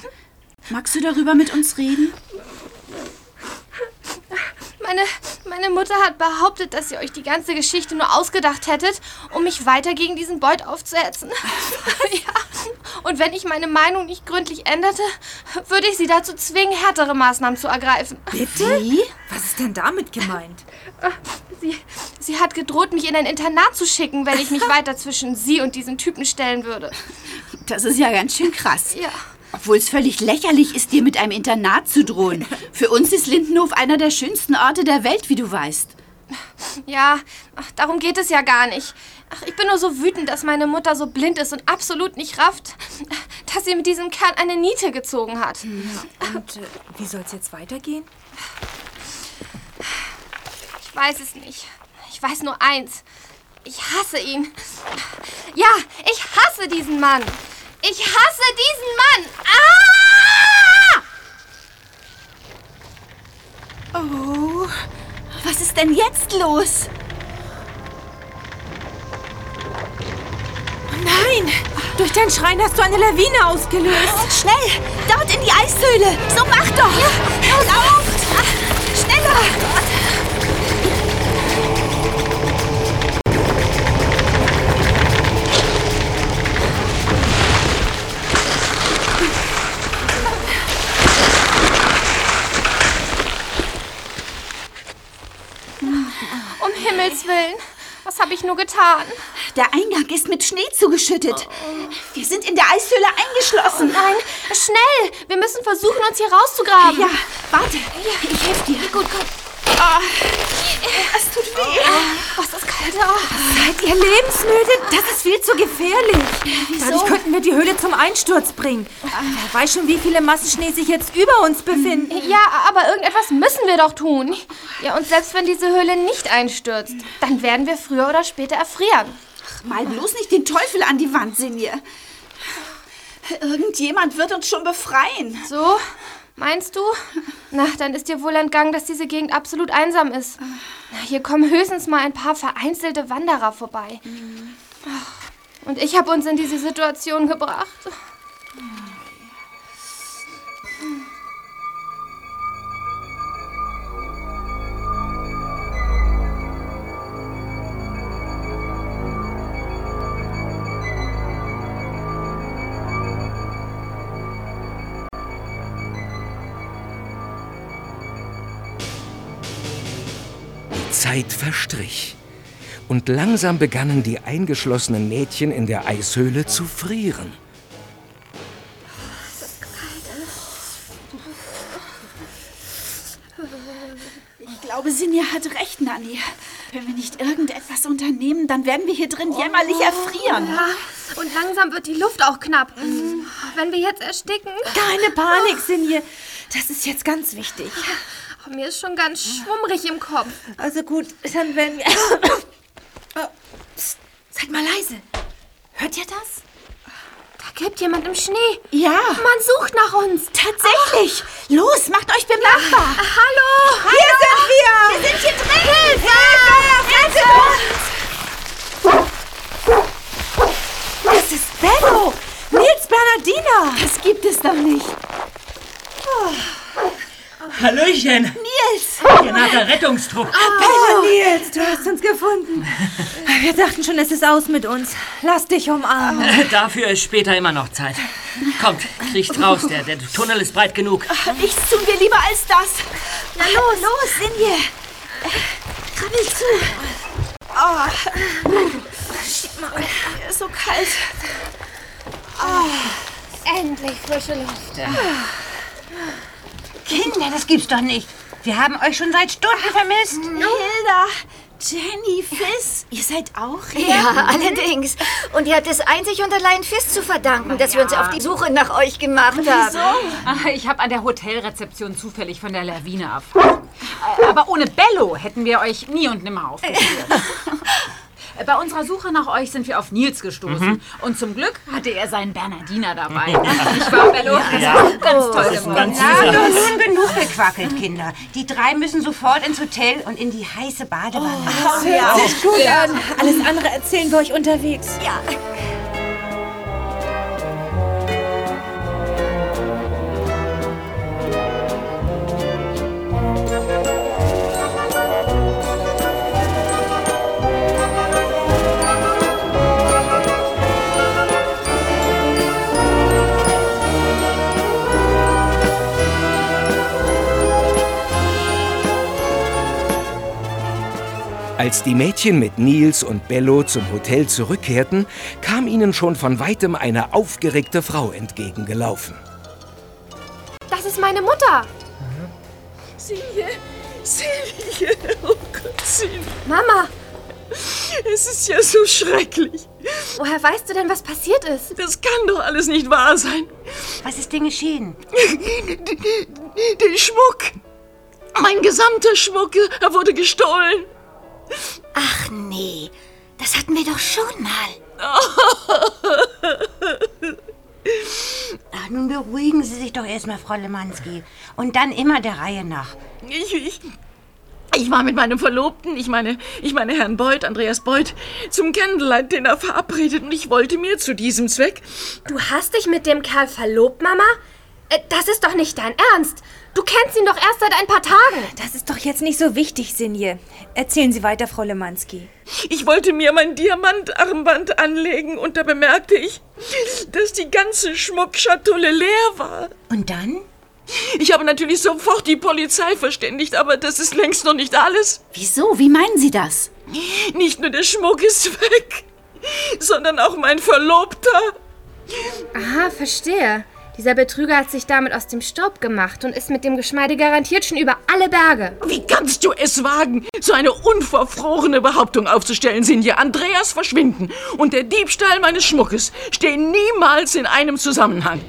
Magst du darüber mit uns reden? Meine, meine Mutter hat behauptet, dass ihr euch die ganze Geschichte nur ausgedacht hättet, um mich weiter gegen diesen Beut aufzuhetzen. ja. Und wenn ich meine Meinung nicht gründlich änderte, würde ich sie dazu zwingen, härtere Maßnahmen zu ergreifen. Bitte? Was ist denn damit gemeint? Sie, sie hat gedroht, mich in ein Internat zu schicken, wenn ich mich weiter zwischen sie und diesen Typen stellen würde. Das ist ja ganz schön krass. Ja. Obwohl es völlig lächerlich ist, dir mit einem Internat zu drohen. Für uns ist Lindenhof einer der schönsten Orte der Welt, wie du weißt. Ja, ach, darum geht es ja gar nicht. Ach, ich bin nur so wütend, dass meine Mutter so blind ist und absolut nicht rafft, dass sie mit diesem Kerl eine Niete gezogen hat. Und äh, wie soll es jetzt weitergehen? Ich weiß es nicht. Ich weiß nur eins. Ich hasse ihn. Ja, ich hasse diesen Mann. Ich hasse diesen Mann. Ah! Oh, was ist denn jetzt los? Nein! Durch dein Schreien hast du eine Lawine ausgelöst. Schnell! Dort in die Eishöhle! So mach doch! Ja, lauft! Schneller! Ich nur getan? Der Eingang ist mit Schnee zugeschüttet. Wir sind in der Eishöhle eingeschlossen. Oh nein, schnell! Wir müssen versuchen, uns hier rauszugraben. Ja, warte. Ich helfe dir. Gut, Es tut weh. Oh, ist das kalt. Seid ihr lebensmüde? Das ist viel zu gefährlich. Dadurch könnten wir die Höhle zum Einsturz bringen. Wer weiß schon, wie viele Massen Schnee sich jetzt über uns befinden. Ja, aber irgendetwas müssen wir doch tun. Ja, und selbst wenn diese Höhle nicht einstürzt, dann werden wir früher oder später erfrieren. Mal bloß nicht den Teufel an die Wand, Sinje. Irgendjemand wird uns schon befreien. So? Meinst du? Na, dann ist dir wohl entgangen, dass diese Gegend absolut einsam ist. Na, hier kommen höchstens mal ein paar vereinzelte Wanderer vorbei. Ach, Und ich habe uns in diese Situation gebracht. Zeit verstrich. Und langsam begannen die eingeschlossenen Mädchen in der Eishöhle zu frieren. Ich glaube, Sinja hat recht, Nanni. Wenn wir nicht irgendetwas unternehmen, dann werden wir hier drin jämmerlich erfrieren. Ja, und langsam wird die Luft auch knapp. Wenn wir jetzt ersticken. Keine Panik, Sinje. Das ist jetzt ganz wichtig. Oh, mir ist schon ganz schwummrig im Kopf. Also gut, dann werden wir... Oh, psst, seid mal leise. Hört ihr das? Da gibt jemand im Schnee. Ja. Man sucht nach uns. Tatsächlich. Los, macht euch bemerkbar. Hallo. Hier sind wir. Wir sind hier drin. Hilfe. Hilfe. Das ist Benno. Nils Bernardiner. Das gibt es doch nicht. Hallöchen! Nils! Naher Rettungstrupp. Benno, Nils, du hast uns gefunden. Wir dachten schon, es ist aus mit uns. Lass dich umarmen. Dafür ist später immer noch Zeit. Kommt, kriecht raus, der, der Tunnel ist breit genug. Nichts tun wir lieber als das. Na los, los, Sinje. Krabbel zu. Oh. Schieb mal. Hier ist so kalt. Endlich frische Luft. Kinder, das gibt's doch nicht. Wir haben euch schon seit Stunden vermisst. Hilda, Jenny, Fiss, ihr seid auch hier? Ja, allerdings. Und ihr habt es einzig und allein Fiss zu verdanken, dass wir uns auf die Suche nach euch gemacht haben. Ah, Ich habe an der Hotelrezeption zufällig von der Lawine erfahren. Äh, Aber ohne Bello hätten wir euch nie und nimmer aufgeführt. Äh, Bei unserer Suche nach euch sind wir auf Nils gestoßen. Und zum Glück hatte er seinen Bernardiner dabei. Ich war Bello. Ja, Ganz toll das ein ganz Na, süßer. nun, nun genug gequackelt, Kinder. Die drei müssen sofort ins Hotel und in die heiße Badewanne. Das hört sich gut an. Alles andere erzählen wir euch unterwegs. Ja. Als die Mädchen mit Nils und Bello zum Hotel zurückkehrten, kam ihnen schon von weitem eine aufgeregte Frau entgegengelaufen. Das ist meine Mutter. Silje, Silje, oh Gott, Silje. Mama, Es ist ja so schrecklich. woher weißt du denn, was passiert ist? Das kann doch alles nicht wahr sein. Was ist denn geschehen? Der Schmuck. Mein gesamter Schmuck, er wurde gestohlen. Ach nee, Das hatten wir doch schon mal. Ach, nun beruhigen Sie sich doch erstmal, Frau Lemanski. Und dann immer der Reihe nach. Ich, ich, ich war mit meinem Verlobten, ich meine, ich meine Herrn Beuth, Andreas Beuth, zum Candlelight-Dinner verabredet und ich wollte mir zu diesem Zweck... Du hast dich mit dem Kerl verlobt, Mama? Äh, Das ist doch nicht dein Ernst. Du kennst ihn doch erst seit ein paar Tagen. Das ist doch jetzt nicht so wichtig, Sinje. Erzählen Sie weiter, Frau Lemanski. Ich wollte mir mein Diamantarmband anlegen und da bemerkte ich, dass die ganze Schmuckschatulle leer war. Und dann? Ich habe natürlich sofort die Polizei verständigt, aber das ist längst noch nicht alles. Wieso? Wie meinen Sie das? Nicht nur der Schmuck ist weg, sondern auch mein Verlobter. Aha, verstehe. Dieser Betrüger hat sich damit aus dem Staub gemacht und ist mit dem Geschmeide garantiert schon über alle Berge. Wie kannst du es wagen, so eine unverfrorene Behauptung aufzustellen, Sinja? Andreas verschwinden und der Diebstahl meines Schmuckes stehen niemals in einem Zusammenhang.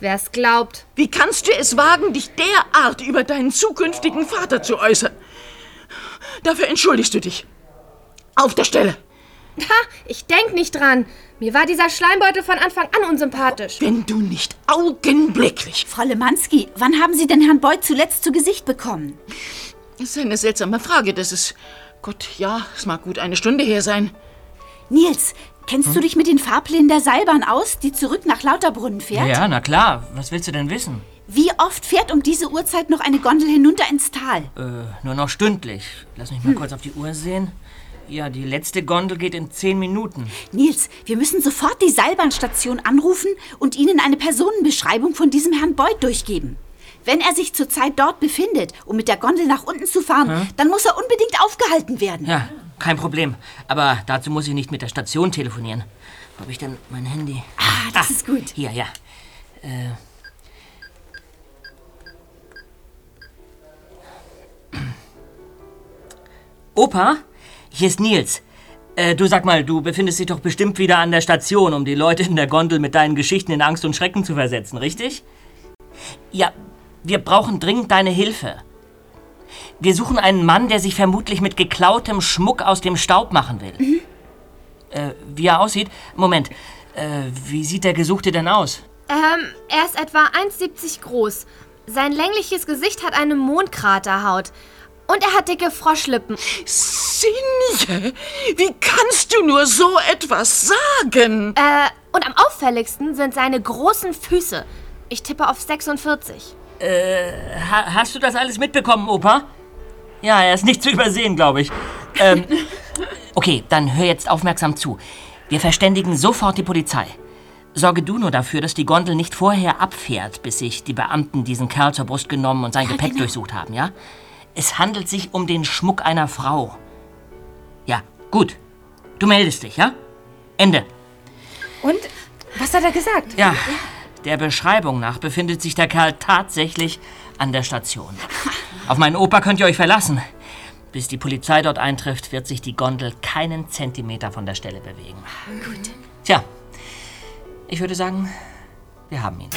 Wer's glaubt. Wie kannst du es wagen, dich derart über deinen zukünftigen Vater zu äußern? Dafür entschuldigst du dich. Auf der Stelle. Ha, ich denk nicht dran. Mir war dieser Schleimbeutel von Anfang an unsympathisch. Wenn du nicht augenblicklich. Frau Lemanski, wann haben Sie denn Herrn Beuth zuletzt zu Gesicht bekommen? Das ist eine seltsame Frage. Das ist. Gott, ja, es mag gut eine Stunde her sein. Nils, kennst du dich mit den Fahrplänen der Seilbahn aus, die zurück nach Lauterbrunnen fährt? Ja, na klar. Was willst du denn wissen? Wie oft fährt um diese Uhrzeit noch eine Gondel hinunter ins Tal? Äh, nur noch stündlich. Lass mich mal kurz auf die Uhr sehen. Ja, die letzte Gondel geht in zehn Minuten. Nils, wir müssen sofort die Seilbahnstation anrufen und Ihnen eine Personenbeschreibung von diesem Herrn Beuth durchgeben. Wenn er sich zurzeit dort befindet, um mit der Gondel nach unten zu fahren, Hm? dann muss er unbedingt aufgehalten werden. Ja, kein Problem. Aber dazu muss ich nicht mit der Station telefonieren. Wo habe ich denn mein Handy? Ah, das ist gut. Hier, ja. Äh. Opa, hier ist Nils. Äh, du sag mal, du befindest dich doch bestimmt wieder an der Station, um die Leute in der Gondel mit deinen Geschichten in Angst und Schrecken zu versetzen, richtig? Ja, wir brauchen dringend deine Hilfe. Wir suchen einen Mann, der sich vermutlich mit geklautem Schmuck aus dem Staub machen will. Äh, wie er aussieht? Moment, äh, wie sieht der Gesuchte denn aus? Ähm, er ist etwa 1,70 groß. Sein längliches Gesicht hat eine Mondkraterhaut. Und er hat dicke Froschlippen. Sinje, wie kannst du nur so etwas sagen? Äh, und am auffälligsten sind seine großen Füße. Ich tippe auf 46. Äh, ha hast du das alles mitbekommen, Opa? Ja, er ist nicht zu übersehen, glaube ich. Ähm, okay, dann hör jetzt aufmerksam zu. Wir verständigen sofort die Polizei. Sorge du nur dafür, dass die Gondel nicht vorher abfährt, bis sich die Beamten diesen Kerl zur Brust genommen und sein Gepäck durchsucht haben, ja? Es handelt sich um den Schmuck einer Frau. Ja, gut. Du meldest dich, ja? Ende. Und? Was hat er gesagt? Ja, der Beschreibung nach befindet sich der Kerl tatsächlich an der Station. Auf meinen Opa könnt ihr euch verlassen. Bis die Polizei dort eintrifft, wird sich die Gondel keinen Zentimeter von der Stelle bewegen. Gut. Tja, ich würde sagen, wir haben ihn.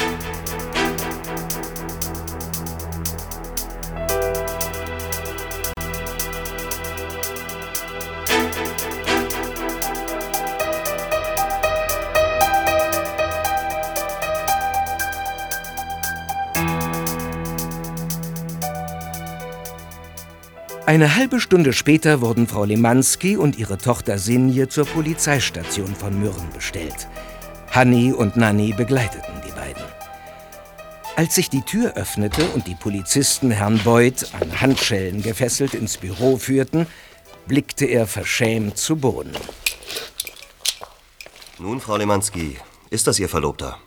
Eine halbe Stunde später wurden Frau Lemanski und ihre Tochter Sinje zur Polizeistation von Mürren bestellt. Hanni und Nanni begleiteten die beiden. Als sich die Tür öffnete und die Polizisten Herrn Beuth an Handschellen gefesselt ins Büro führten, blickte er verschämt zu Boden. Nun, Frau Lemanski, ist das Ihr Verlobter?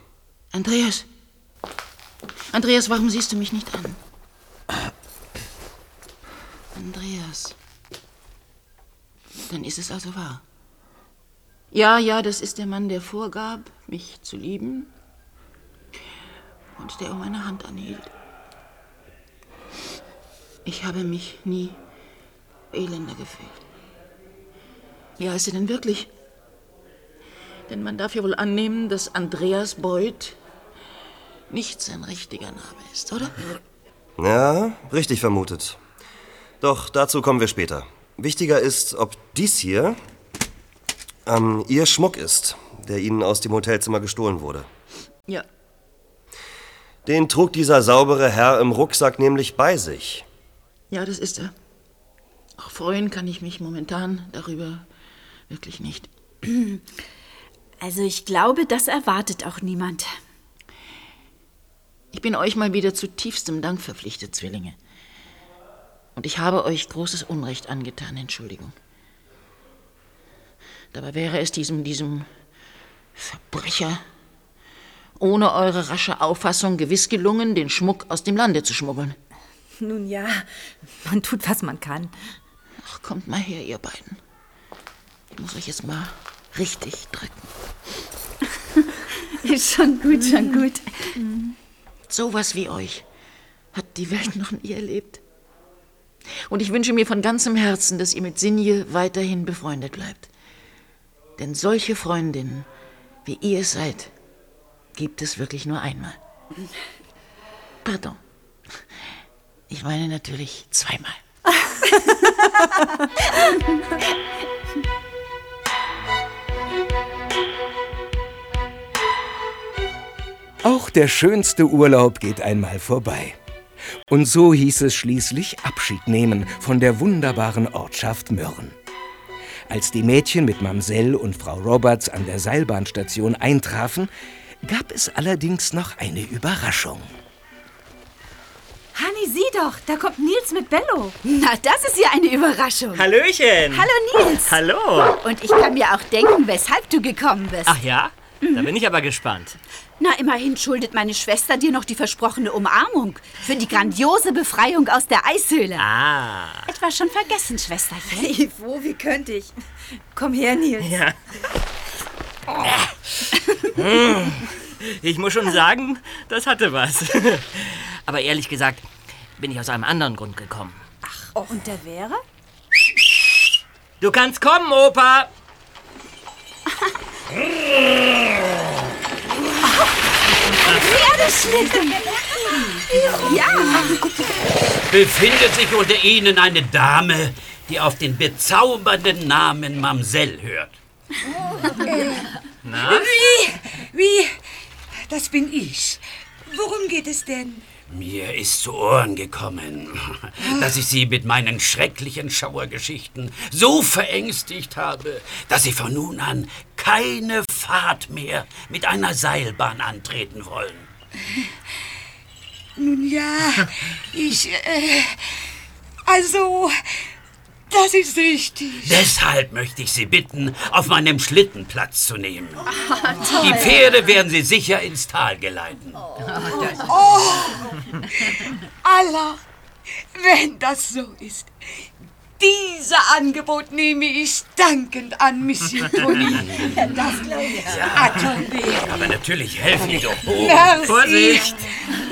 Andreas. Andreas, warum siehst du mich nicht an? Andreas. Dann ist es also wahr. Ja, ja, das ist der Mann, der vorgab, mich zu lieben und der um meine Hand anhielt. Ich habe mich nie elender gefühlt. Ja, ist er denn wirklich? Denn man darf ja wohl annehmen, dass Andreas Beuth nicht sein richtiger Name ist, oder? Ja, richtig vermutet. Doch dazu kommen wir später. Wichtiger ist, ob dies hier ähm, Ihr Schmuck ist, der Ihnen aus dem Hotelzimmer gestohlen wurde. Ja. Den trug dieser saubere Herr im Rucksack nämlich bei sich. Ja, das ist er. Auch freuen kann ich mich momentan darüber wirklich nicht. Also ich glaube, das erwartet auch niemand. Ich bin euch mal wieder zu tiefstem Dank verpflichtet, Zwillinge. Und ich habe euch großes Unrecht angetan, Entschuldigung. Dabei wäre es diesem, diesem Verbrecher ohne eure rasche Auffassung gewiss gelungen, den Schmuck aus dem Lande zu schmuggeln. Nun ja, man tut, was man kann. Ach, kommt mal her, ihr beiden. Ich muss euch jetzt mal richtig drücken. Ist schon gut, schon gut. Sowas wie euch hat die Welt noch nie erlebt. Und ich wünsche mir von ganzem Herzen, dass ihr mit Sinje weiterhin befreundet bleibt. Denn solche Freundinnen, wie ihr es seid, gibt es wirklich nur einmal. Pardon. Ich meine natürlich zweimal. Auch der schönste Urlaub geht einmal vorbei. Und so hieß es schließlich Abschied nehmen von der wunderbaren Ortschaft Mürren. Als die Mädchen mit Mamsell und Frau Roberts an der Seilbahnstation eintrafen, gab es allerdings noch eine Überraschung. Hanni, sieh doch, da kommt Nils mit Bello. Na, das ist ja eine Überraschung. Hallöchen. Hallo Nils. Hallo. Und ich kann mir auch denken, weshalb du gekommen bist. Ach ja? Da bin ich aber gespannt. Na, immerhin schuldet meine Schwester dir noch die versprochene Umarmung für die grandiose Befreiung aus der Eishöhle. Ah. Etwa schon vergessen, Schwesterchen? Ivo, wie könnte ich? Komm her, Nils. Ja. Hm. Ich muss schon sagen, das hatte was. Aber ehrlich gesagt, bin ich aus einem anderen Grund gekommen. Ach, und der wäre? Du kannst kommen, Opa. Pferdeschlitten! Ja! Befindet sich unter Ihnen eine Dame, die auf den bezaubernden Namen Mamsell hört? Na? Wie? Wie? Das bin ich. Worum geht es denn? Mir ist zu Ohren gekommen, dass ich Sie mit meinen schrecklichen Schauergeschichten so verängstigt habe, dass Sie von nun an keine Fahrt mehr mit einer Seilbahn antreten wollen. Nun ja, ich. Äh, also, das ist richtig. Deshalb möchte ich Sie bitten, auf meinem Schlitten Platz zu nehmen. Toll. Die Pferde werden Sie sicher ins Tal geleiten. Oh, Allah, wenn das so ist. Dieser Angebot nehme ich dankend an, Monsieur Tony. Das glaube ich. Attendez. Aber natürlich helfen Sie doch. Oh, Merci. Vorsicht!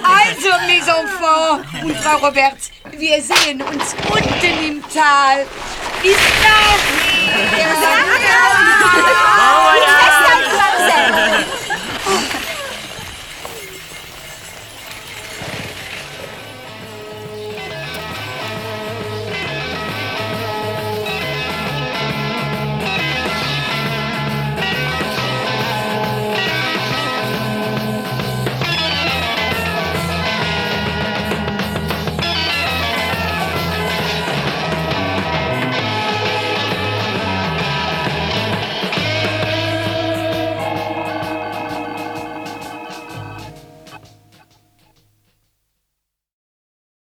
Also, Mes Enfants und Frau Roberts, wir sehen uns unten im Tal. Bis dann! Festhalten, Mamsell!